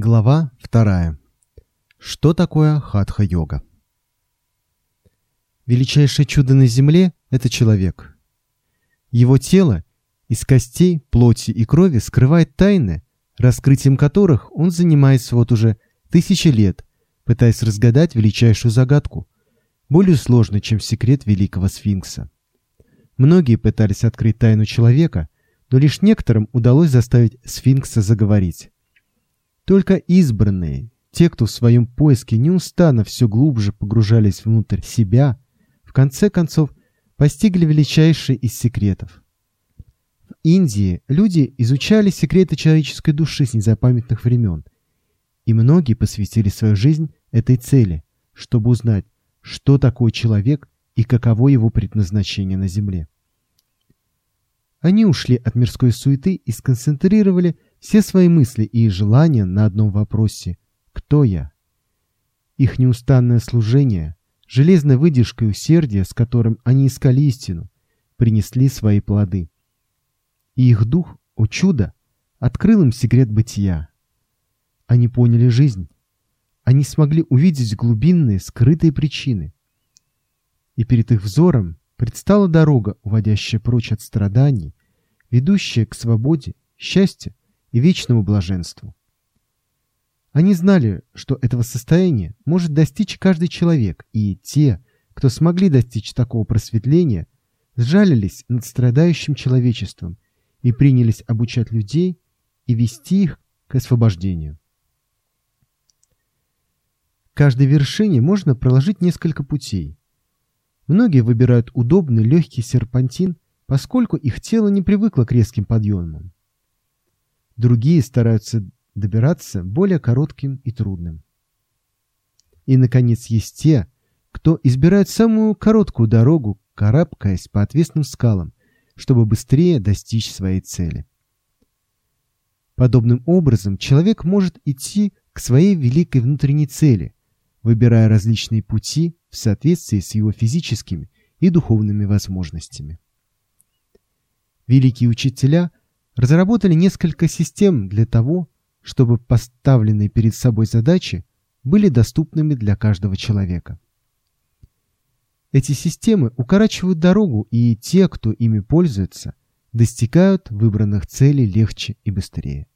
Глава вторая. Что такое хатха-йога? Величайшее чудо на земле – это человек. Его тело из костей, плоти и крови скрывает тайны, раскрытием которых он занимается вот уже тысячи лет, пытаясь разгадать величайшую загадку, более сложную, чем секрет великого сфинкса. Многие пытались открыть тайну человека, но лишь некоторым удалось заставить сфинкса заговорить. Только избранные, те, кто в своем поиске неустанно все глубже погружались внутрь себя, в конце концов постигли величайший из секретов. В Индии люди изучали секреты человеческой души с незапамятных времен, и многие посвятили свою жизнь этой цели, чтобы узнать, что такое человек и каково его предназначение на Земле. Они ушли от мирской суеты и сконцентрировали все свои мысли и желания на одном вопросе «Кто я?». Их неустанное служение, выдержка и усердие, с которым они искали истину, принесли свои плоды. И их дух, о чудо, открыл им секрет бытия. Они поняли жизнь. Они смогли увидеть глубинные, скрытые причины. И перед их взором предстала дорога, уводящая прочь от страданий, ведущая к свободе, счастью и вечному блаженству. Они знали, что этого состояния может достичь каждый человек, и те, кто смогли достичь такого просветления, сжалились над страдающим человечеством и принялись обучать людей и вести их к освобождению. Каждой вершине можно проложить несколько путей. Многие выбирают удобный легкий серпантин, поскольку их тело не привыкло к резким подъемам. Другие стараются добираться более коротким и трудным. И, наконец, есть те, кто избирает самую короткую дорогу, карабкаясь по отвесным скалам, чтобы быстрее достичь своей цели. Подобным образом человек может идти к своей великой внутренней цели, выбирая различные пути в соответствии с его физическими и духовными возможностями. Великие учителя разработали несколько систем для того, чтобы поставленные перед собой задачи были доступными для каждого человека. Эти системы укорачивают дорогу, и те, кто ими пользуется, достигают выбранных целей легче и быстрее.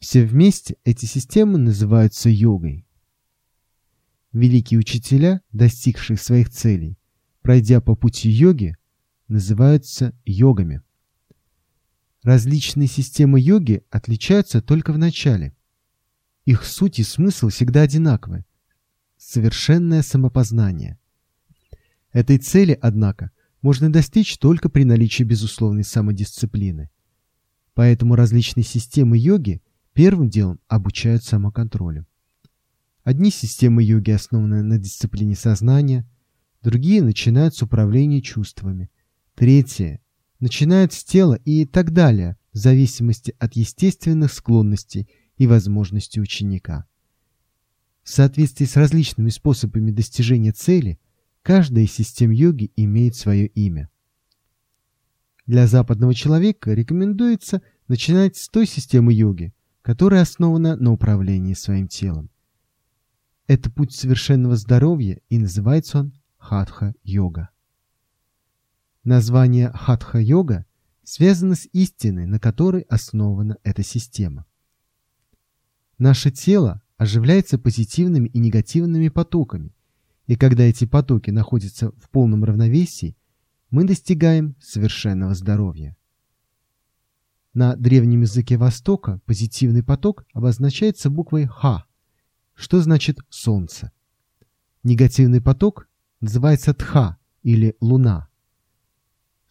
Все вместе эти системы называются йогой. Великие учителя, достигшие своих целей, пройдя по пути йоги, называются йогами. Различные системы йоги отличаются только в начале. Их суть и смысл всегда одинаковы – совершенное самопознание. Этой цели, однако, можно достичь только при наличии безусловной самодисциплины. Поэтому различные системы йоги первым делом обучают самоконтролю. Одни системы йоги основаны на дисциплине сознания, другие начинают с управления чувствами, третьи начинают с тела и так далее, в зависимости от естественных склонностей и возможностей ученика. В соответствии с различными способами достижения цели, каждая из систем йоги имеет свое имя. Для западного человека рекомендуется начинать с той системы йоги, которая основана на управлении своим телом. Это путь совершенного здоровья и называется он хатха-йога. Название хатха-йога связано с истиной, на которой основана эта система. Наше тело оживляется позитивными и негативными потоками, и когда эти потоки находятся в полном равновесии, мы достигаем совершенного здоровья. На древнем языке Востока позитивный поток обозначается буквой «ха», что значит «солнце». Негативный поток называется «тха» или «луна».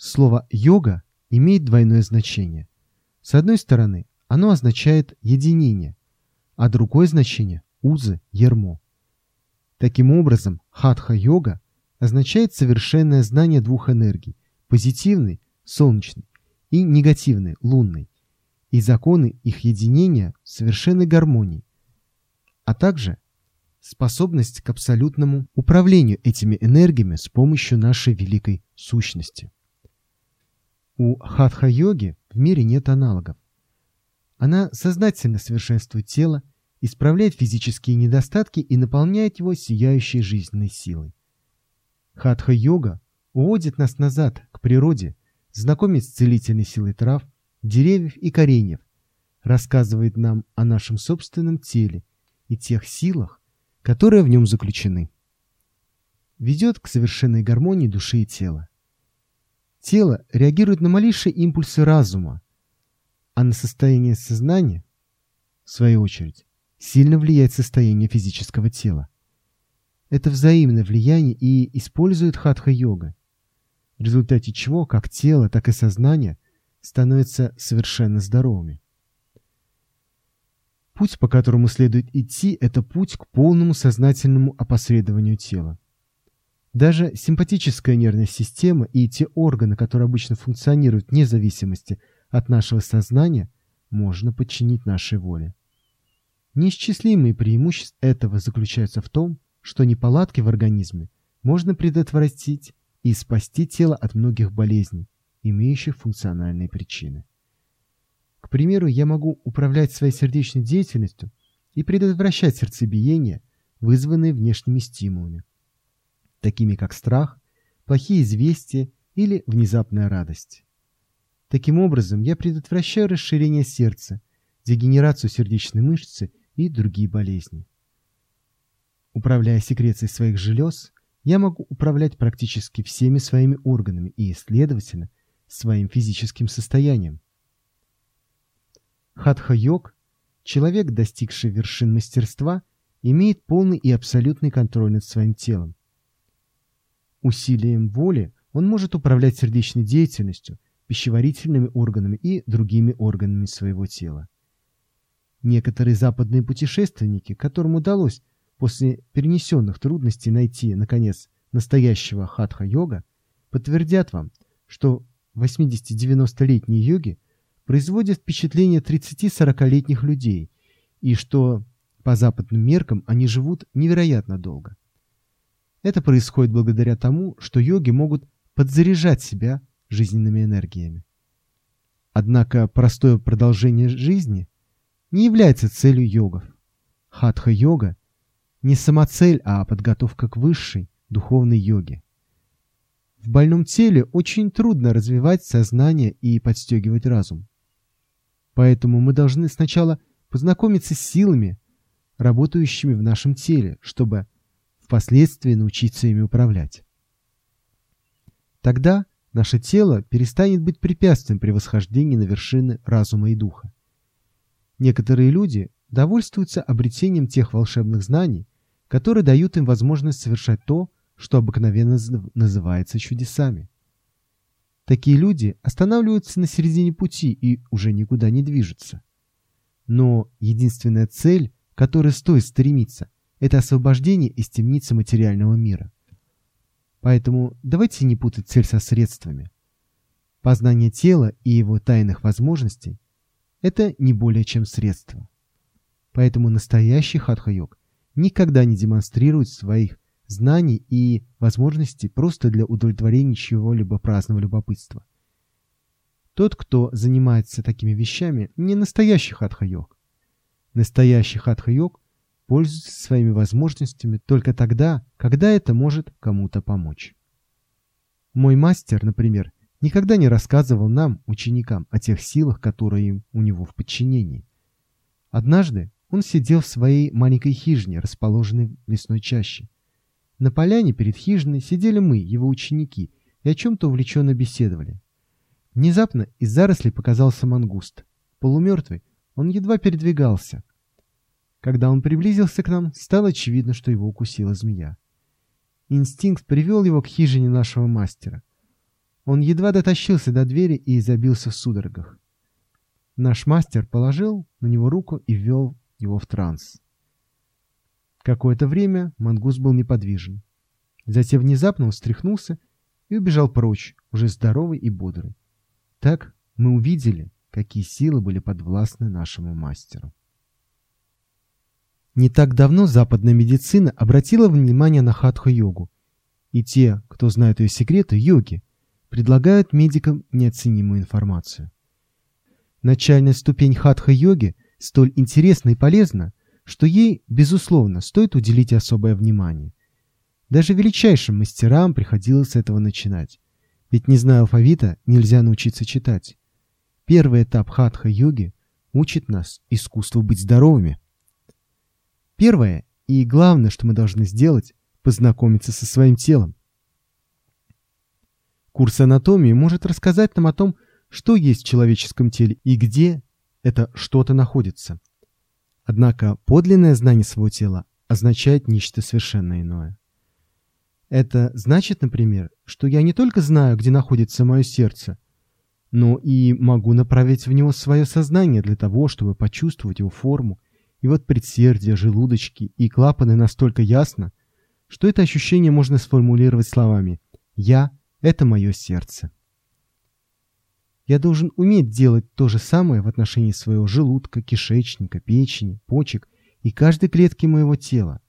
Слово «йога» имеет двойное значение. С одной стороны, оно означает единение, а другое значение – узы, ермо. Таким образом, хатха-йога означает совершенное знание двух энергий – позитивной, солнечной, и негативной, лунной, и законы их единения в совершенной гармонии, а также способность к абсолютному управлению этими энергиями с помощью нашей великой сущности. У хатха-йоги в мире нет аналогов. Она сознательно совершенствует тело, исправляет физические недостатки и наполняет его сияющей жизненной силой. Хатха-йога уводит нас назад, к природе, знакомит с целительной силой трав, деревьев и кореньев, рассказывает нам о нашем собственном теле и тех силах, которые в нем заключены. Ведет к совершенной гармонии души и тела. Тело реагирует на малейшие импульсы разума, а на состояние сознания, в свою очередь, сильно влияет состояние физического тела. Это взаимное влияние и использует хатха-йога, в результате чего как тело, так и сознание становятся совершенно здоровыми. Путь, по которому следует идти, это путь к полному сознательному опосредованию тела. Даже симпатическая нервная система и те органы, которые обычно функционируют вне зависимости от нашего сознания, можно подчинить нашей воле. Неисчислимые преимущества этого заключаются в том, что неполадки в организме можно предотвратить и спасти тело от многих болезней, имеющих функциональные причины. К примеру, я могу управлять своей сердечной деятельностью и предотвращать сердцебиение, вызванные внешними стимулами, такими как страх, плохие известия или внезапная радость. Таким образом, я предотвращаю расширение сердца, дегенерацию сердечной мышцы и другие болезни. Управляя секрецией своих желез, я могу управлять практически всеми своими органами и, следовательно, своим физическим состоянием. Хатха-йог, человек, достигший вершин мастерства, имеет полный и абсолютный контроль над своим телом. Усилием воли он может управлять сердечной деятельностью, пищеварительными органами и другими органами своего тела. Некоторые западные путешественники, которым удалось после перенесенных трудностей найти, наконец, настоящего хатха-йога, подтвердят вам, что 80-90-летние йоги производят впечатление 30-40-летних людей и что по западным меркам они живут невероятно долго. Это происходит благодаря тому, что йоги могут подзаряжать себя жизненными энергиями. Однако простое продолжение жизни не является целью йогов. Хатха-йога не самоцель, а подготовка к высшей духовной йоге. В больном теле очень трудно развивать сознание и подстегивать разум. Поэтому мы должны сначала познакомиться с силами, работающими в нашем теле, чтобы впоследствии научиться ими управлять. Тогда наше тело перестанет быть препятствием при восхождении на вершины разума и духа. Некоторые люди довольствуются обретением тех волшебных знаний, которые дают им возможность совершать то, что обыкновенно называется чудесами. Такие люди останавливаются на середине пути и уже никуда не движутся. Но единственная цель, которой стоит стремиться, это освобождение из темницы материального мира. Поэтому давайте не путать цель со средствами. Познание тела и его тайных возможностей – это не более чем средство. Поэтому настоящий хатха-йог никогда не демонстрирует своих знаний и возможностей просто для удовлетворения чего-либо праздного любопытства. Тот, кто занимается такими вещами, не настоящий хатха-йог. Настоящий хатха-йог пользуется своими возможностями только тогда, когда это может кому-то помочь. Мой мастер, например, никогда не рассказывал нам, ученикам, о тех силах, которые у него в подчинении. Однажды он сидел в своей маленькой хижине, расположенной в лесной чаще. На поляне перед хижиной сидели мы, его ученики, и о чем-то увлеченно беседовали. Внезапно из зарослей показался мангуст. Полумертвый, он едва передвигался. Когда он приблизился к нам, стало очевидно, что его укусила змея. Инстинкт привел его к хижине нашего мастера. Он едва дотащился до двери и забился в судорогах. Наш мастер положил на него руку и ввел его в транс. Какое-то время мангус был неподвижен. Затем внезапно он встряхнулся и убежал прочь, уже здоровый и бодрый. Так мы увидели, какие силы были подвластны нашему мастеру. Не так давно западная медицина обратила внимание на хатха-йогу, и те, кто знает ее секреты, йоги, предлагают медикам неоценимую информацию. Начальная ступень хатха-йоги столь интересна и полезна, что ей, безусловно, стоит уделить особое внимание. Даже величайшим мастерам приходилось с этого начинать, ведь не зная алфавита, нельзя научиться читать. Первый этап хатха-йоги учит нас искусству быть здоровыми. Первое и главное, что мы должны сделать, познакомиться со своим телом. Курс анатомии может рассказать нам о том, что есть в человеческом теле и где это что-то находится. Однако подлинное знание своего тела означает нечто совершенно иное. Это значит, например, что я не только знаю, где находится мое сердце, но и могу направить в него свое сознание для того, чтобы почувствовать его форму, и вот предсердия, желудочки и клапаны настолько ясно, что это ощущение можно сформулировать словами «Я – это мое сердце». Я должен уметь делать то же самое в отношении своего желудка, кишечника, печени, почек и каждой клетки моего тела.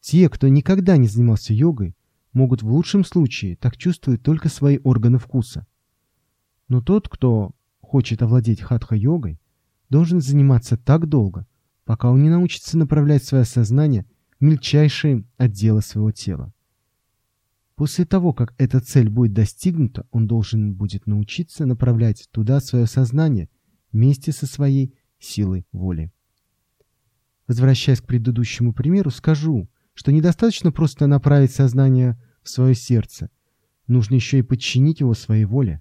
Те, кто никогда не занимался йогой, могут в лучшем случае так чувствовать только свои органы вкуса. Но тот, кто хочет овладеть хатха-йогой, должен заниматься так долго, пока он не научится направлять свое сознание в мельчайшие отделы своего тела. После того, как эта цель будет достигнута, он должен будет научиться направлять туда свое сознание вместе со своей силой воли. Возвращаясь к предыдущему примеру, скажу, что недостаточно просто направить сознание в свое сердце, нужно еще и подчинить его своей воле.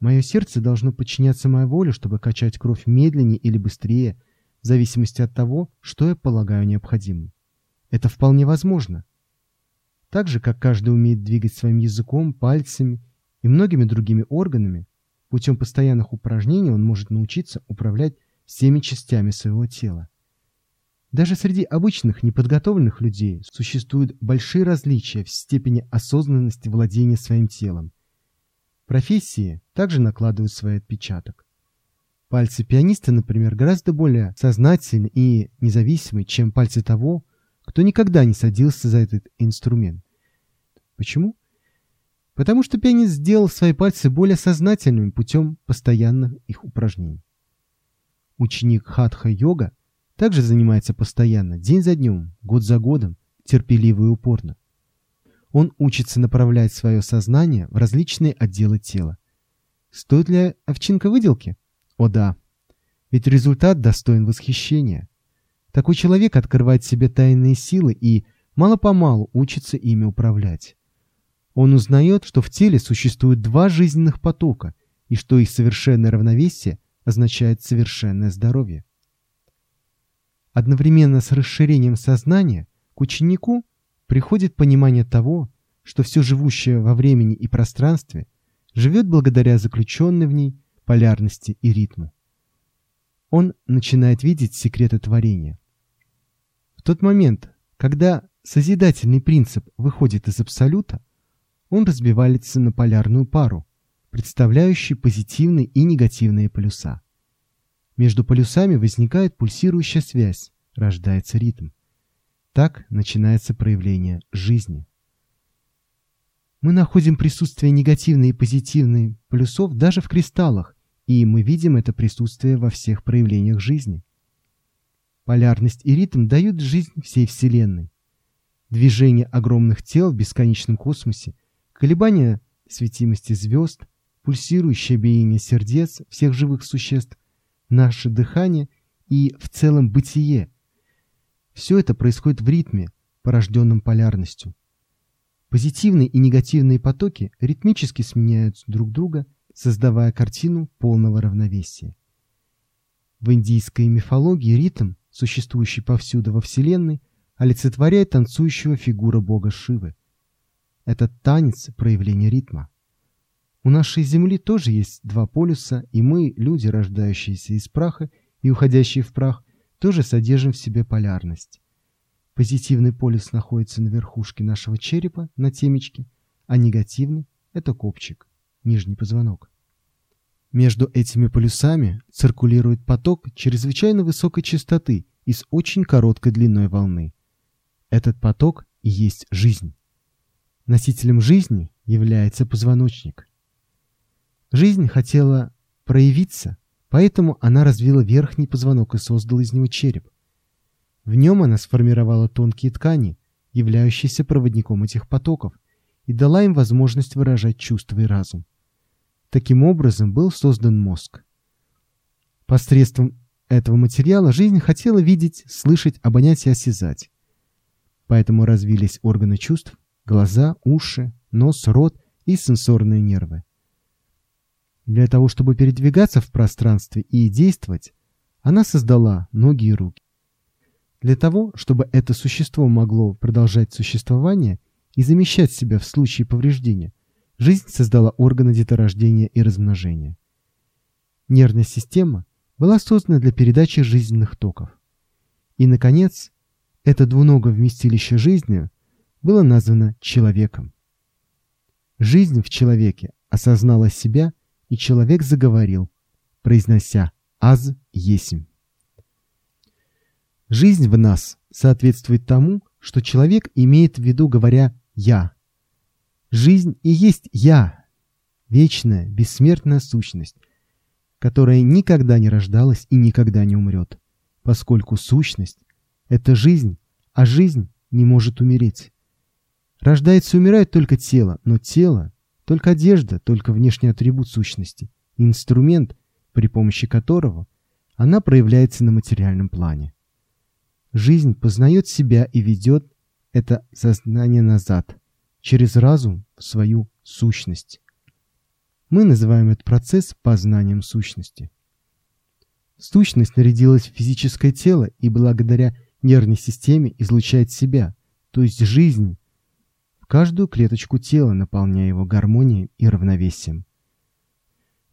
Мое сердце должно подчиняться моей воле, чтобы качать кровь медленнее или быстрее, зависимости от того, что я полагаю необходимым. Это вполне возможно – так же, как каждый умеет двигать своим языком, пальцами и многими другими органами, путем постоянных упражнений он может научиться управлять всеми частями своего тела. Даже среди обычных неподготовленных людей существуют большие различия в степени осознанности владения своим телом. Профессии также накладывают свой отпечаток. Пальцы пианиста, например, гораздо более сознательны и независимы, чем пальцы того, кто никогда не садился за этот инструмент. Почему? Потому что пианист сделал свои пальцы более сознательными путем постоянных их упражнений. Ученик хатха-йога также занимается постоянно, день за днем, год за годом, терпеливо и упорно. Он учится направлять свое сознание в различные отделы тела. Стоит ли овчинка выделки? О да, ведь результат достоин восхищения. Такой человек открывает себе тайные силы и мало-помалу учится ими управлять. Он узнает, что в теле существует два жизненных потока и что их совершенное равновесие означает совершенное здоровье. Одновременно с расширением сознания к ученику приходит понимание того, что все живущее во времени и пространстве живет благодаря заключенной в ней полярности и ритму. Он начинает видеть секреты творения. В тот момент, когда созидательный принцип выходит из абсолюта, он разбивается на полярную пару, представляющую позитивные и негативные полюса. Между полюсами возникает пульсирующая связь, рождается ритм. Так начинается проявление жизни. Мы находим присутствие негативной и позитивной полюсов даже в кристаллах, и мы видим это присутствие во всех проявлениях жизни. Полярность и ритм дают жизнь всей Вселенной. Движение огромных тел в бесконечном космосе – колебания светимости звезд, пульсирующее биение сердец всех живых существ, наше дыхание и в целом бытие. Все это происходит в ритме, порожденном полярностью. Позитивные и негативные потоки ритмически сменяют друг друга, создавая картину полного равновесия. В индийской мифологии ритм, существующий повсюду во Вселенной, олицетворяет танцующего фигура бога Шивы – этот танец – проявление ритма. У нашей Земли тоже есть два полюса, и мы, люди, рождающиеся из праха и уходящие в прах, тоже содержим в себе полярность. Позитивный полюс находится на верхушке нашего черепа, на темечке, а негативный – это копчик, нижний позвонок. Между этими полюсами циркулирует поток чрезвычайно высокой частоты и с очень короткой длиной волны. Этот поток и есть жизнь. Носителем жизни является позвоночник. Жизнь хотела проявиться, поэтому она развила верхний позвонок и создала из него череп. В нем она сформировала тонкие ткани, являющиеся проводником этих потоков, и дала им возможность выражать чувства и разум. Таким образом был создан мозг. Посредством этого материала жизнь хотела видеть, слышать, обонять и осязать. Поэтому развились органы чувств, глаза, уши, нос, рот и сенсорные нервы. Для того, чтобы передвигаться в пространстве и действовать, она создала ноги и руки. Для того, чтобы это существо могло продолжать существование и замещать себя в случае повреждения, жизнь создала органы деторождения и размножения. Нервная система была создана для передачи жизненных токов. И, наконец, это двуногое вместилище жизни было названо человеком. Жизнь в человеке осознала себя, и человек заговорил, произнося «Аз есим». Жизнь в нас соответствует тому, что человек имеет в виду, говоря «я». Жизнь и есть «я», вечная, бессмертная сущность, которая никогда не рождалась и никогда не умрет, поскольку сущность — это жизнь, а жизнь не может умереть. Рождается и умирает только тело, но тело — только одежда, только внешний атрибут сущности, инструмент, при помощи которого она проявляется на материальном плане. Жизнь познает себя и ведет это сознание назад, через разум в свою сущность. Мы называем этот процесс познанием сущности. Сущность нарядилась в физическое тело и благодаря нервной системе излучает себя, то есть жизнь, в каждую клеточку тела, наполняя его гармонией и равновесием.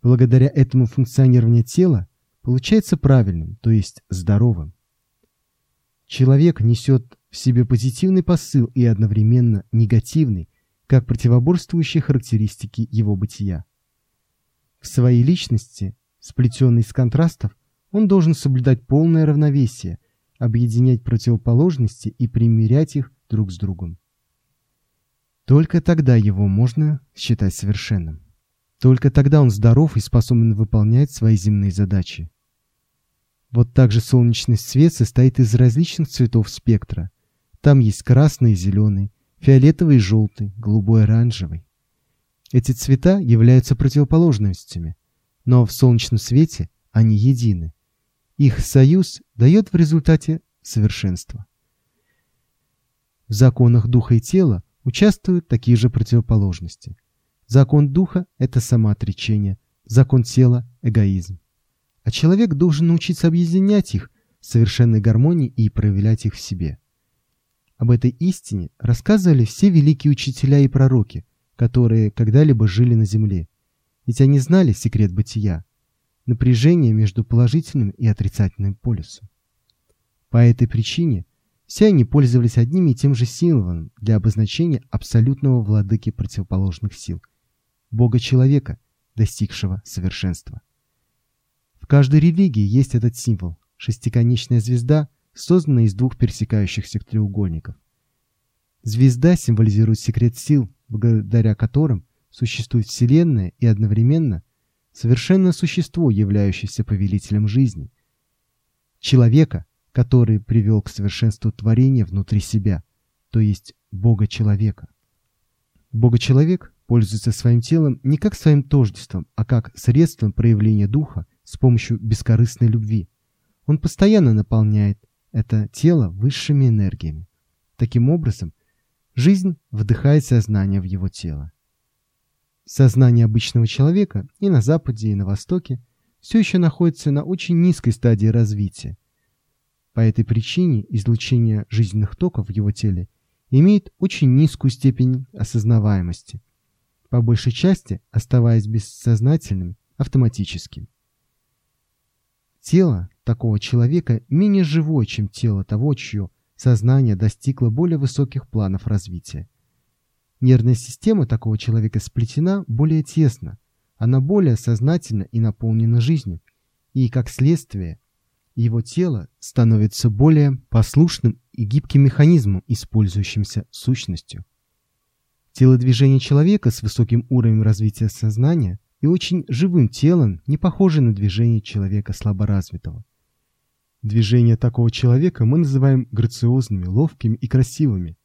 Благодаря этому функционирование тела получается правильным, то есть здоровым. Человек несет в себе позитивный посыл и одновременно негативный, как противоборствующие характеристики его бытия. В своей личности, сплетенной из контрастов, он должен соблюдать полное равновесие, объединять противоположности и примирять их друг с другом. Только тогда его можно считать совершенным. Только тогда он здоров и способен выполнять свои земные задачи. Вот так же солнечный свет состоит из различных цветов спектра. Там есть красный и зеленый, фиолетовый и желтый, голубой и оранжевый. Эти цвета являются противоположностями, но в солнечном свете они едины. Их союз дает в результате совершенство. В законах духа и тела участвуют такие же противоположности. Закон духа – это самоотречение, закон тела – эгоизм а человек должен научиться объединять их в совершенной гармонии и проявлять их в себе. Об этой истине рассказывали все великие учителя и пророки, которые когда-либо жили на земле, ведь они знали секрет бытия, напряжение между положительным и отрицательным полюсом. По этой причине все они пользовались одним и тем же символом для обозначения абсолютного владыки противоположных сил – Бога-человека, достигшего совершенства. В каждой религии есть этот символ – шестиконечная звезда, созданная из двух пересекающихся треугольников. Звезда символизирует секрет сил, благодаря которым существует Вселенная и одновременно совершенное существо, являющееся повелителем жизни. Человека, который привел к совершенству творения внутри себя, то есть Бога-человека. Бога-человек пользуется своим телом не как своим тождеством, а как средством проявления духа с помощью бескорыстной любви. Он постоянно наполняет это тело высшими энергиями. Таким образом, жизнь вдыхает сознание в его тело. Сознание обычного человека и на Западе, и на Востоке все еще находится на очень низкой стадии развития. По этой причине излучение жизненных токов в его теле имеет очень низкую степень осознаваемости, по большей части оставаясь бессознательным автоматическим. Тело такого человека менее живое, чем тело того, чье сознание достигло более высоких планов развития. Нервная система такого человека сплетена более тесно, она более сознательна и наполнена жизнью, и, как следствие, его тело становится более послушным и гибким механизмом, использующимся сущностью. Телодвижение человека с высоким уровнем развития сознания и очень живым телом, не похожим на движение человека слаборазвитого. Движения такого человека мы называем грациозными, ловкими и красивыми.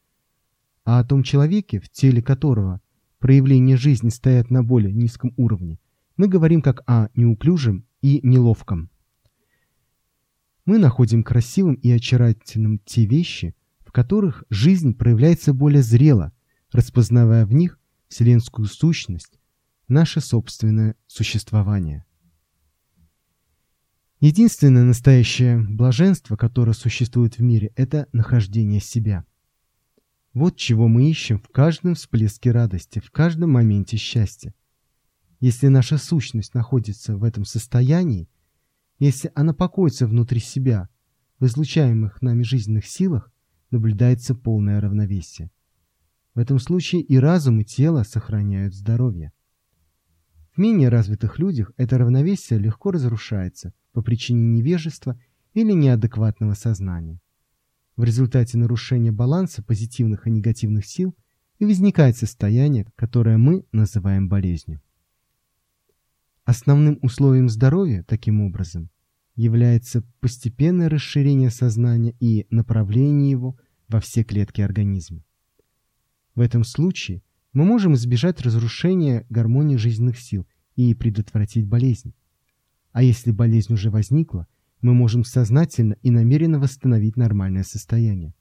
А о том человеке, в теле которого проявления жизни стоят на более низком уровне, мы говорим как о неуклюжем и неловком. Мы находим красивым и очаровательным те вещи, в которых жизнь проявляется более зрело, распознавая в них вселенскую сущность, наше собственное существование. Единственное настоящее блаженство, которое существует в мире, это нахождение себя. Вот чего мы ищем в каждом всплеске радости, в каждом моменте счастья. Если наша сущность находится в этом состоянии, если она покоится внутри себя, в излучаемых нами жизненных силах наблюдается полное равновесие. В этом случае и разум, и тело сохраняют здоровье. Менее развитых людях это равновесие легко разрушается по причине невежества или неадекватного сознания. В результате нарушения баланса позитивных и негативных сил и возникает состояние, которое мы называем болезнью. Основным условием здоровья, таким образом, является постепенное расширение сознания и направление его во все клетки организма. В этом случае мы можем избежать разрушения гармонии жизненных сил и предотвратить болезнь. А если болезнь уже возникла, мы можем сознательно и намеренно восстановить нормальное состояние.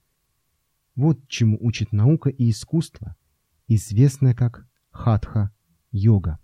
Вот чему учит наука и искусство, известное как хатха-йога.